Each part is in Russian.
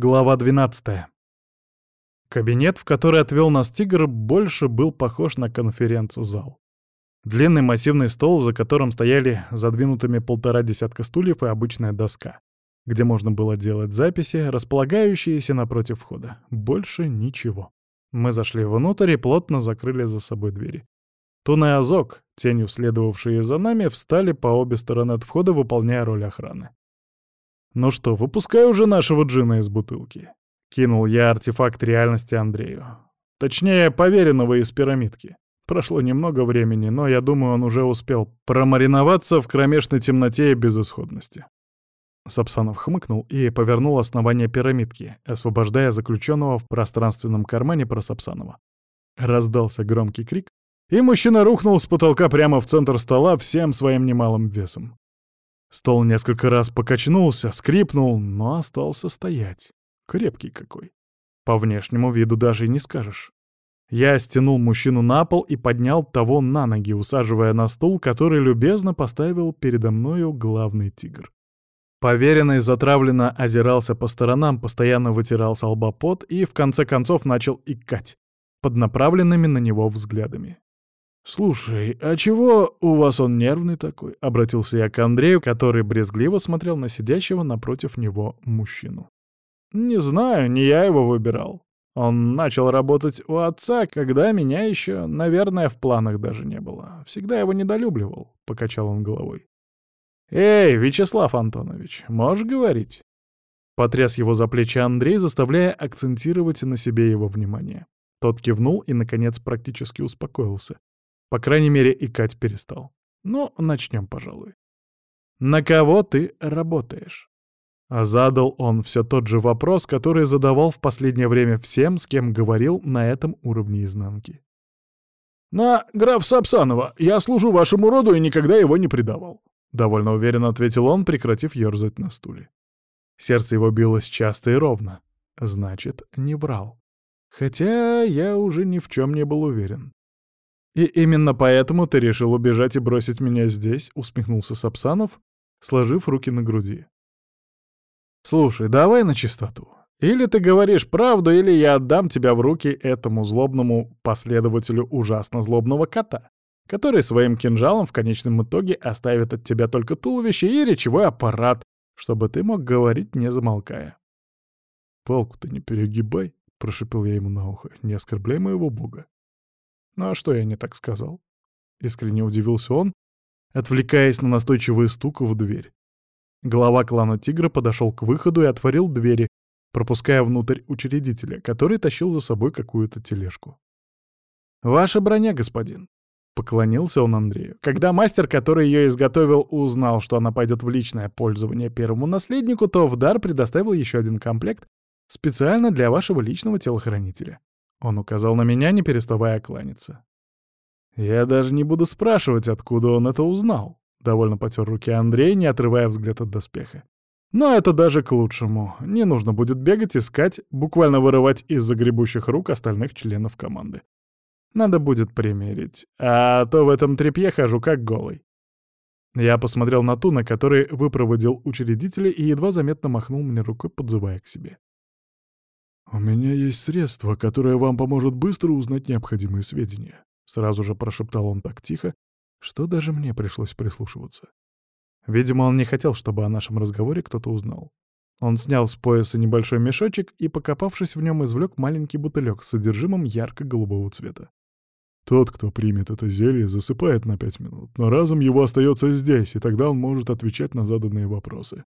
Глава 12. Кабинет, в который отвел нас тигр, больше был похож на конференц-зал. Длинный массивный стол, за которым стояли задвинутыми полтора десятка стульев и обычная доска, где можно было делать записи, располагающиеся напротив входа. Больше ничего. Мы зашли внутрь и плотно закрыли за собой двери. Тун и Азок, тенью следовавшие за нами, встали по обе стороны от входа, выполняя роль охраны. «Ну что, выпускай уже нашего джина из бутылки», — кинул я артефакт реальности Андрею. Точнее, поверенного из пирамидки. Прошло немного времени, но я думаю, он уже успел промариноваться в кромешной темноте и безысходности. Сапсанов хмыкнул и повернул основание пирамидки, освобождая заключенного в пространственном кармане про Сапсанова. Раздался громкий крик, и мужчина рухнул с потолка прямо в центр стола всем своим немалым весом. Стол несколько раз покачнулся, скрипнул, но остался стоять. Крепкий какой. По внешнему виду даже и не скажешь. Я стянул мужчину на пол и поднял того на ноги, усаживая на стул, который любезно поставил передо мною главный тигр. Поверенный затравленно озирался по сторонам, постоянно вытирал с лба пот и в конце концов начал икать под направленными на него взглядами. «Слушай, а чего у вас он нервный такой?» — обратился я к Андрею, который брезгливо смотрел на сидящего напротив него мужчину. «Не знаю, не я его выбирал. Он начал работать у отца, когда меня еще, наверное, в планах даже не было. Всегда его недолюбливал», — покачал он головой. «Эй, Вячеслав Антонович, можешь говорить?» Потряс его за плечи Андрей, заставляя акцентировать на себе его внимание. Тот кивнул и, наконец, практически успокоился. По крайней мере, икать перестал. Ну, начнем, пожалуй. «На кого ты работаешь?» Задал он все тот же вопрос, который задавал в последнее время всем, с кем говорил на этом уровне изнанки. «На граф Сапсанова. Я служу вашему роду и никогда его не предавал», — довольно уверенно ответил он, прекратив ерзать на стуле. Сердце его билось часто и ровно. Значит, не брал. Хотя я уже ни в чем не был уверен. «И именно поэтому ты решил убежать и бросить меня здесь?» — усмехнулся Сапсанов, сложив руки на груди. «Слушай, давай на чистоту. Или ты говоришь правду, или я отдам тебя в руки этому злобному последователю ужасно злобного кота, который своим кинжалом в конечном итоге оставит от тебя только туловище и речевой аппарат, чтобы ты мог говорить, не замолкая». «Палку ты не перегибай», — прошипел я ему на ухо, — «не оскорбляй моего бога». «Ну а что я не так сказал?» Искренне удивился он, отвлекаясь на настойчивый стук в дверь. Глава клана Тигра подошел к выходу и отворил двери, пропуская внутрь учредителя, который тащил за собой какую-то тележку. «Ваша броня, господин», — поклонился он Андрею. Когда мастер, который ее изготовил, узнал, что она пойдет в личное пользование первому наследнику, то в дар предоставил еще один комплект специально для вашего личного телохранителя. Он указал на меня, не переставая кланяться. Я даже не буду спрашивать, откуда он это узнал. Довольно потер руки Андрей, не отрывая взгляд от доспеха. Но это даже к лучшему. Не нужно будет бегать, искать, буквально вырывать из загребущих рук остальных членов команды. Надо будет примерить. А то в этом тряпье хожу как голый. Я посмотрел на Туна, который выпроводил учредителя и едва заметно махнул мне рукой, подзывая к себе. «У меня есть средство, которое вам поможет быстро узнать необходимые сведения», — сразу же прошептал он так тихо, что даже мне пришлось прислушиваться. Видимо, он не хотел, чтобы о нашем разговоре кто-то узнал. Он снял с пояса небольшой мешочек и, покопавшись в нем, извлек маленький бутылек с содержимым ярко-голубого цвета. Тот, кто примет это зелье, засыпает на пять минут, но разум его остается здесь, и тогда он может отвечать на заданные вопросы.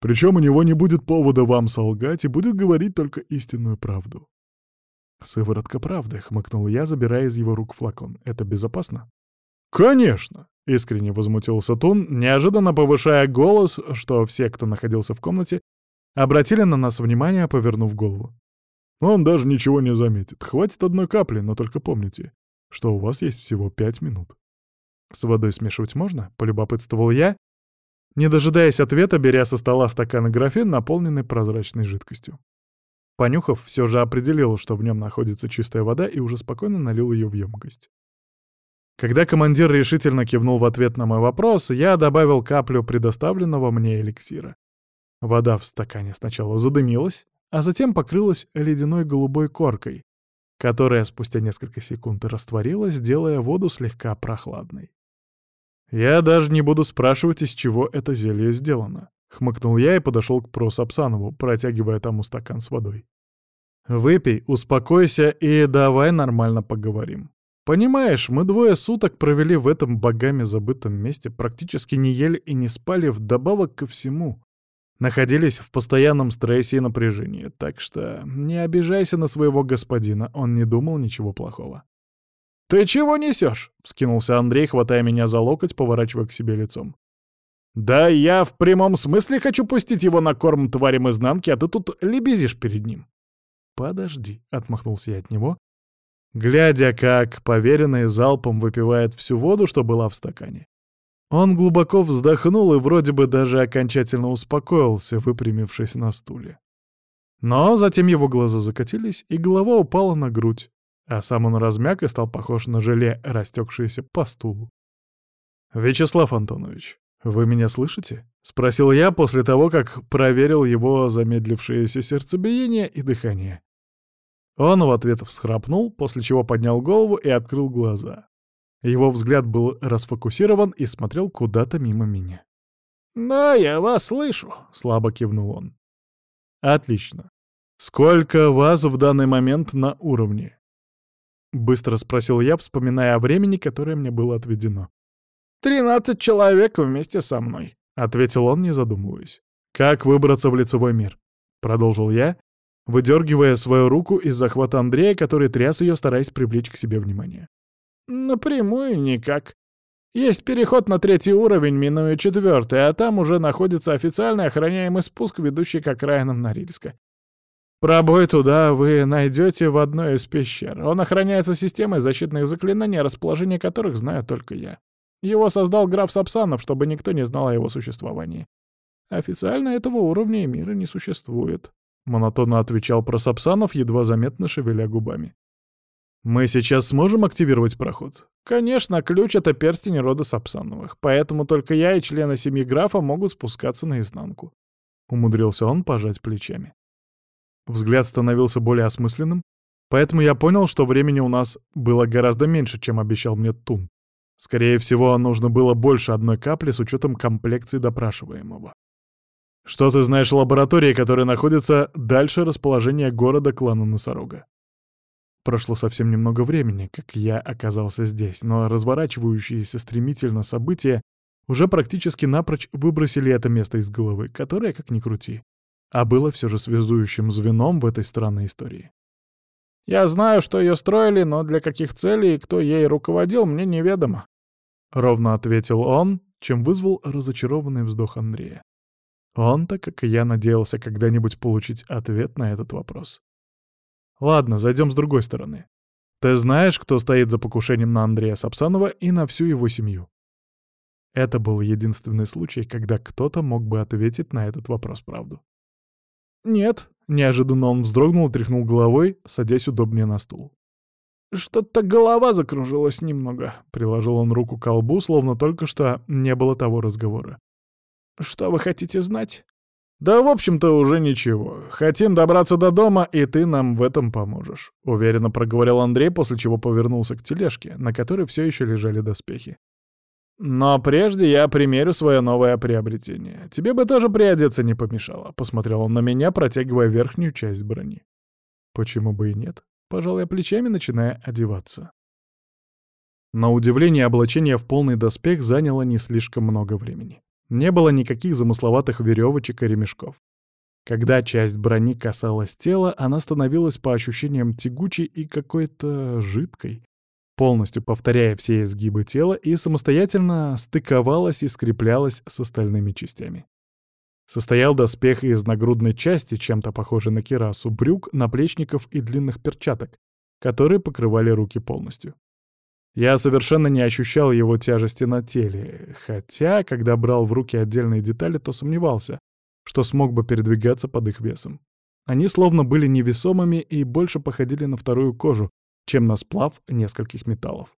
Причем у него не будет повода вам солгать и будет говорить только истинную правду. «Сыворотка правды», — хмыкнул я, забирая из его рук флакон. «Это безопасно?» «Конечно!» — искренне возмутился Тун, неожиданно повышая голос, что все, кто находился в комнате, обратили на нас внимание, повернув голову. «Он даже ничего не заметит. Хватит одной капли, но только помните, что у вас есть всего пять минут». «С водой смешивать можно?» — полюбопытствовал я, не дожидаясь ответа, беря со стола стакан и графин, наполненный прозрачной жидкостью. Понюхав, все же определил, что в нем находится чистая вода, и уже спокойно налил ее в емкость. Когда командир решительно кивнул в ответ на мой вопрос, я добавил каплю предоставленного мне эликсира. Вода в стакане сначала задымилась, а затем покрылась ледяной голубой коркой, которая спустя несколько секунд растворилась, делая воду слегка прохладной. «Я даже не буду спрашивать, из чего это зелье сделано», — хмыкнул я и подошел к Просапсанову, протягивая тому стакан с водой. «Выпей, успокойся и давай нормально поговорим. Понимаешь, мы двое суток провели в этом богами забытом месте, практически не ели и не спали вдобавок ко всему. Находились в постоянном стрессе и напряжении, так что не обижайся на своего господина, он не думал ничего плохого». «Ты чего несешь?» — вскинулся Андрей, хватая меня за локоть, поворачивая к себе лицом. «Да я в прямом смысле хочу пустить его на корм тварям изнанки, а ты тут лебезишь перед ним». «Подожди», — отмахнулся я от него, глядя, как поверенный залпом выпивает всю воду, что была в стакане. Он глубоко вздохнул и вроде бы даже окончательно успокоился, выпрямившись на стуле. Но затем его глаза закатились, и голова упала на грудь а сам он размяк и стал похож на желе, растекшееся по стулу. «Вячеслав Антонович, вы меня слышите?» — спросил я после того, как проверил его замедлившееся сердцебиение и дыхание. Он в ответ всхрапнул, после чего поднял голову и открыл глаза. Его взгляд был расфокусирован и смотрел куда-то мимо меня. «Да, я вас слышу», — слабо кивнул он. «Отлично. Сколько вас в данный момент на уровне?» — быстро спросил я, вспоминая о времени, которое мне было отведено. «Тринадцать человек вместе со мной», — ответил он, не задумываясь. «Как выбраться в лицевой мир?» — продолжил я, выдергивая свою руку из захвата Андрея, который тряс ее, стараясь привлечь к себе внимание. «Напрямую никак. Есть переход на третий уровень, минуя четвертый, а там уже находится официальный охраняемый спуск, ведущий к окраинам Норильска. Пробой туда вы найдете в одной из пещер. Он охраняется системой защитных заклинаний, расположение которых знаю только я. Его создал граф Сапсанов, чтобы никто не знал о его существовании. Официально этого уровня мира не существует. Монотонно отвечал про Сапсанов, едва заметно шевеля губами. «Мы сейчас сможем активировать проход?» «Конечно, ключ — это перстень рода Сапсановых, поэтому только я и члены семьи графа могут спускаться наизнанку». Умудрился он пожать плечами. Взгляд становился более осмысленным, поэтому я понял, что времени у нас было гораздо меньше, чем обещал мне Тун. Скорее всего, нужно было больше одной капли с учетом комплекции допрашиваемого. Что ты знаешь о лаборатории, которая находится дальше расположения города клана Носорога? Прошло совсем немного времени, как я оказался здесь, но разворачивающиеся стремительно события уже практически напрочь выбросили это место из головы, которое, как ни крути, а было все же связующим звеном в этой странной истории. «Я знаю, что ее строили, но для каких целей и кто ей руководил, мне неведомо», — ровно ответил он, чем вызвал разочарованный вздох Андрея. Он-то, как и я, надеялся когда-нибудь получить ответ на этот вопрос. Ладно, зайдем с другой стороны. Ты знаешь, кто стоит за покушением на Андрея Сапсанова и на всю его семью? Это был единственный случай, когда кто-то мог бы ответить на этот вопрос правду. «Нет», — неожиданно он вздрогнул и тряхнул головой, садясь удобнее на стул. «Что-то голова закружилась немного», — приложил он руку к колбу, словно только что не было того разговора. «Что вы хотите знать?» «Да, в общем-то, уже ничего. Хотим добраться до дома, и ты нам в этом поможешь», — уверенно проговорил Андрей, после чего повернулся к тележке, на которой все еще лежали доспехи. «Но прежде я примерю свое новое приобретение. Тебе бы тоже приодеться не помешало», — посмотрел он на меня, протягивая верхнюю часть брони. «Почему бы и нет?» — пожал я плечами, начиная одеваться. На удивление, облачение в полный доспех заняло не слишком много времени. Не было никаких замысловатых веревочек и ремешков. Когда часть брони касалась тела, она становилась по ощущениям тягучей и какой-то жидкой, полностью повторяя все изгибы тела и самостоятельно стыковалась и скреплялась с остальными частями. Состоял доспех из нагрудной части, чем-то похожей на кирасу, брюк, наплечников и длинных перчаток, которые покрывали руки полностью. Я совершенно не ощущал его тяжести на теле, хотя, когда брал в руки отдельные детали, то сомневался, что смог бы передвигаться под их весом. Они словно были невесомыми и больше походили на вторую кожу, чем на сплав нескольких металлов.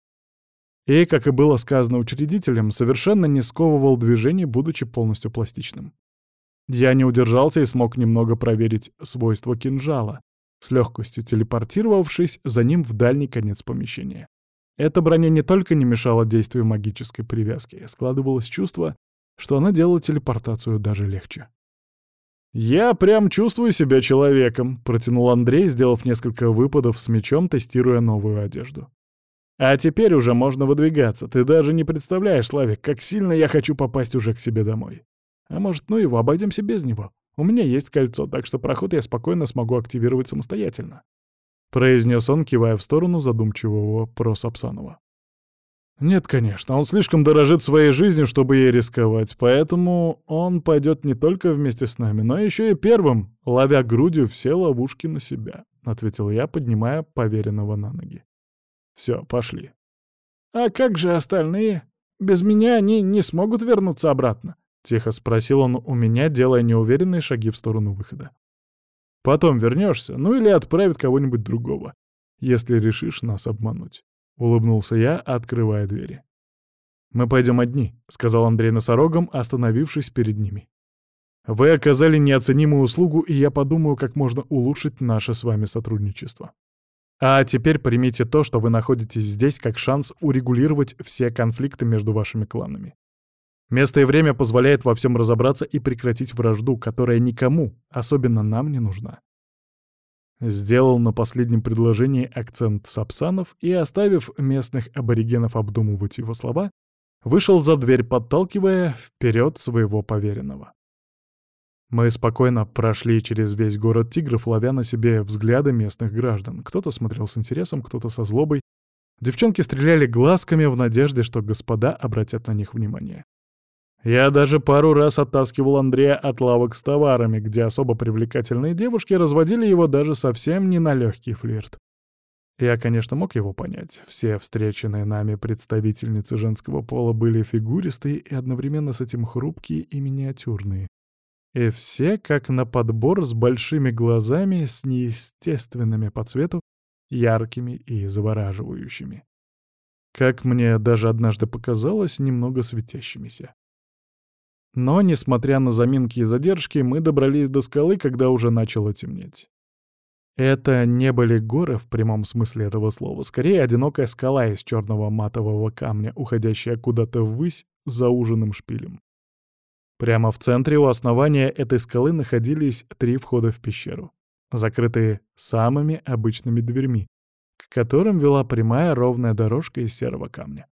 И, как и было сказано учредителем, совершенно не сковывал движение, будучи полностью пластичным. Я не удержался и смог немного проверить свойства кинжала, с легкостью телепортировавшись за ним в дальний конец помещения. Эта броня не только не мешала действию магической привязки, складывалось чувство, что она делала телепортацию даже легче. «Я прям чувствую себя человеком», — протянул Андрей, сделав несколько выпадов с мечом, тестируя новую одежду. «А теперь уже можно выдвигаться. Ты даже не представляешь, Славик, как сильно я хочу попасть уже к себе домой. А может, ну его, обойдемся без него. У меня есть кольцо, так что проход я спокойно смогу активировать самостоятельно», — произнес он, кивая в сторону задумчивого Просапсанова. Нет, конечно, он слишком дорожит своей жизнью, чтобы ей рисковать, поэтому он пойдет не только вместе с нами, но еще и первым, ловя грудью все ловушки на себя, — ответил я, поднимая поверенного на ноги. Все, пошли. А как же остальные? Без меня они не смогут вернуться обратно, — тихо спросил он у меня, делая неуверенные шаги в сторону выхода. Потом вернешься, ну или отправит кого-нибудь другого, если решишь нас обмануть. — улыбнулся я, открывая двери. «Мы пойдем одни», — сказал Андрей носорогом, остановившись перед ними. «Вы оказали неоценимую услугу, и я подумаю, как можно улучшить наше с вами сотрудничество. А теперь примите то, что вы находитесь здесь, как шанс урегулировать все конфликты между вашими кланами. Место и время позволяет во всем разобраться и прекратить вражду, которая никому, особенно нам, не нужна. Сделал на последнем предложении акцент Сапсанов и, оставив местных аборигенов обдумывать его слова, вышел за дверь, подталкивая вперед своего поверенного. Мы спокойно прошли через весь город тигров, ловя на себе взгляды местных граждан. Кто-то смотрел с интересом, кто-то со злобой. Девчонки стреляли глазками в надежде, что господа обратят на них внимание. Я даже пару раз оттаскивал Андрея от лавок с товарами, где особо привлекательные девушки разводили его даже совсем не на легкий флирт. Я, конечно, мог его понять. Все встреченные нами представительницы женского пола были фигуристые и одновременно с этим хрупкие и миниатюрные. И все, как на подбор, с большими глазами, с неестественными по цвету, яркими и завораживающими. Как мне даже однажды показалось, немного светящимися. Но, несмотря на заминки и задержки, мы добрались до скалы, когда уже начало темнеть. Это не были горы в прямом смысле этого слова, скорее одинокая скала из черного матового камня, уходящая куда-то ввысь за ужинным шпилем. Прямо в центре у основания этой скалы находились три входа в пещеру, закрытые самыми обычными дверьми, к которым вела прямая ровная дорожка из серого камня.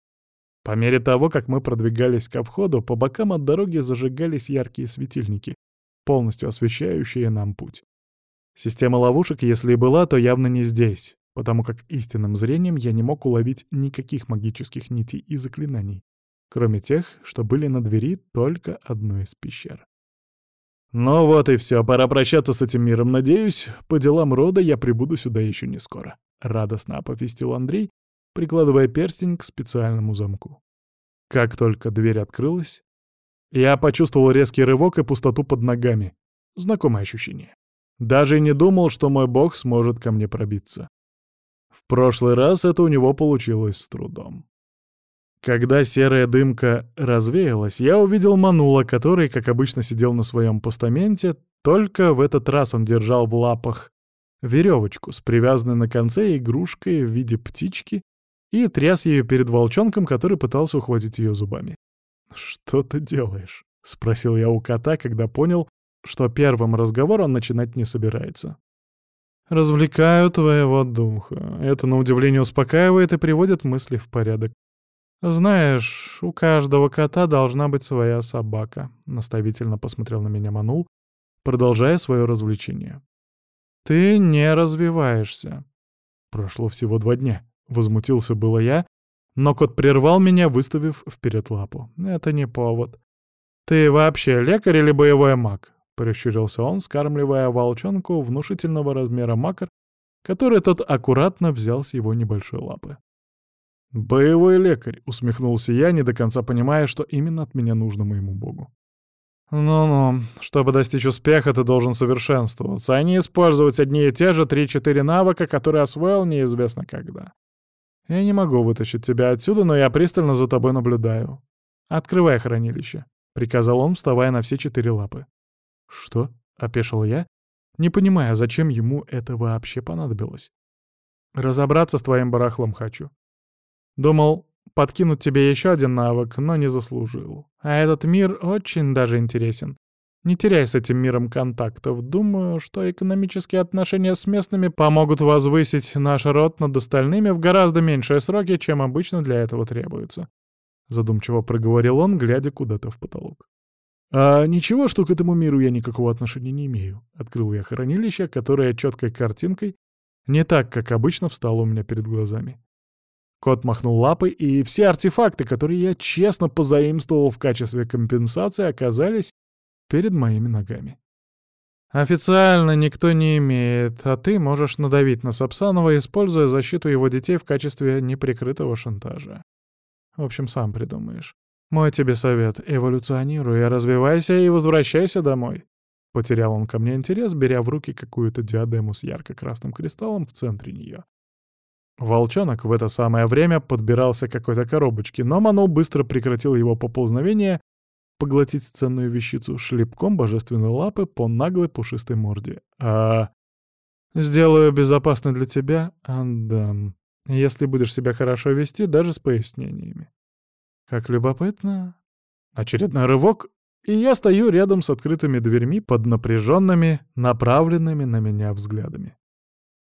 По мере того, как мы продвигались ко входу, по бокам от дороги зажигались яркие светильники, полностью освещающие нам путь. Система ловушек, если и была, то явно не здесь, потому как истинным зрением я не мог уловить никаких магических нитей и заклинаний, кроме тех, что были на двери только одной из пещер. Ну вот и все, пора прощаться с этим миром. Надеюсь, по делам рода я прибуду сюда еще не скоро. Радостно оповестил Андрей, прикладывая перстень к специальному замку. Как только дверь открылась, я почувствовал резкий рывок и пустоту под ногами. Знакомое ощущение. Даже не думал, что мой бог сможет ко мне пробиться. В прошлый раз это у него получилось с трудом. Когда серая дымка развеялась, я увидел Манула, который, как обычно, сидел на своем постаменте, только в этот раз он держал в лапах веревочку с привязанной на конце игрушкой в виде птички и тряс ее перед волчонком, который пытался ухватить ее зубами. «Что ты делаешь?» — спросил я у кота, когда понял, что первым разговор он начинать не собирается. «Развлекаю твоего духа. Это, на удивление, успокаивает и приводит мысли в порядок. Знаешь, у каждого кота должна быть своя собака», — наставительно посмотрел на меня Манул, продолжая свое развлечение. «Ты не развиваешься. Прошло всего два дня. Возмутился было я, но кот прервал меня, выставив вперед лапу. Это не повод. «Ты вообще лекарь или боевой маг?» — прищурился он, скармливая волчонку внушительного размера макар, который тот аккуратно взял с его небольшой лапы. «Боевой лекарь», — усмехнулся я, не до конца понимая, что именно от меня нужно моему богу. «Ну-ну, чтобы достичь успеха, ты должен совершенствоваться, а не использовать одни и те же три-четыре навыка, которые освоил неизвестно когда. Я не могу вытащить тебя отсюда, но я пристально за тобой наблюдаю. Открывай хранилище», — приказал он, вставая на все четыре лапы. «Что?» — опешил я, не понимая, зачем ему это вообще понадобилось. «Разобраться с твоим барахлом хочу. Думал, подкинуть тебе еще один навык, но не заслужил. А этот мир очень даже интересен. Не теряй с этим миром контактов. Думаю, что экономические отношения с местными помогут возвысить наш род над остальными в гораздо меньшие сроки, чем обычно для этого требуется. Задумчиво проговорил он, глядя куда-то в потолок. «А ничего, что к этому миру я никакого отношения не имею?» Открыл я хранилище, которое четкой картинкой, не так, как обычно, встало у меня перед глазами. Кот махнул лапой, и все артефакты, которые я честно позаимствовал в качестве компенсации, оказались перед моими ногами. «Официально никто не имеет, а ты можешь надавить на Сапсанова, используя защиту его детей в качестве неприкрытого шантажа. В общем, сам придумаешь. Мой тебе совет — эволюционируй, развивайся и возвращайся домой». Потерял он ко мне интерес, беря в руки какую-то диадему с ярко-красным кристаллом в центре нее. Волчонок в это самое время подбирался к какой-то коробочке, но Манул быстро прекратил его поползновение поглотить ценную вещицу шлепком божественной лапы по наглой пушистой морде. А сделаю безопасно для тебя, отдам, если будешь себя хорошо вести, даже с пояснениями. Как любопытно. Очередной рывок, и я стою рядом с открытыми дверьми под напряженными, направленными на меня взглядами.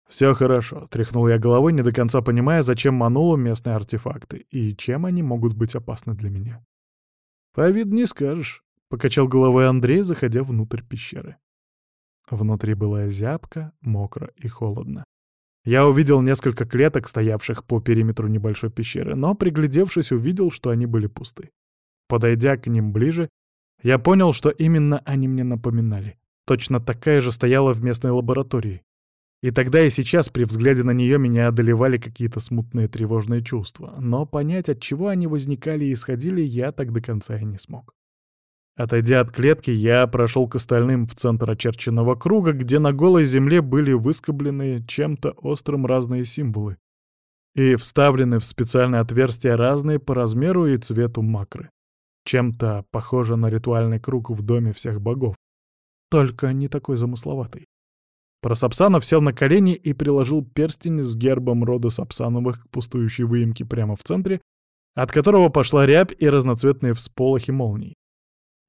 «Все хорошо», — тряхнул я головой, не до конца понимая, зачем манулу местные артефакты и чем они могут быть опасны для меня. «По виду не скажешь», — покачал головой Андрей, заходя внутрь пещеры. Внутри была зябко, мокро и холодно. Я увидел несколько клеток, стоявших по периметру небольшой пещеры, но, приглядевшись, увидел, что они были пусты. Подойдя к ним ближе, я понял, что именно они мне напоминали. Точно такая же стояла в местной лаборатории. И тогда и сейчас при взгляде на нее меня одолевали какие-то смутные тревожные чувства, но понять, от чего они возникали и исходили, я так до конца и не смог. Отойдя от клетки, я прошел к остальным в центр очерченного круга, где на голой земле были выскоблены чем-то острым разные символы и вставлены в специальное отверстие разные по размеру и цвету макры. Чем-то похоже на ритуальный круг в доме всех богов, только не такой замысловатый. Просапсанов сел на колени и приложил перстень с гербом рода Сапсановых к пустующей выемке прямо в центре, от которого пошла рябь и разноцветные всполохи молний.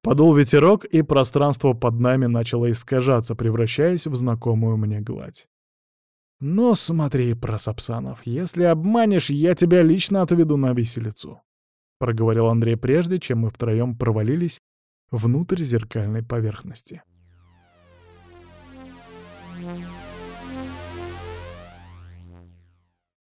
Подул ветерок, и пространство под нами начало искажаться, превращаясь в знакомую мне гладь. «Ну смотри, Просапсанов, если обманешь, я тебя лично отведу на виселицу», — проговорил Андрей прежде, чем мы втроем провалились внутрь зеркальной поверхности. Mm-hmm.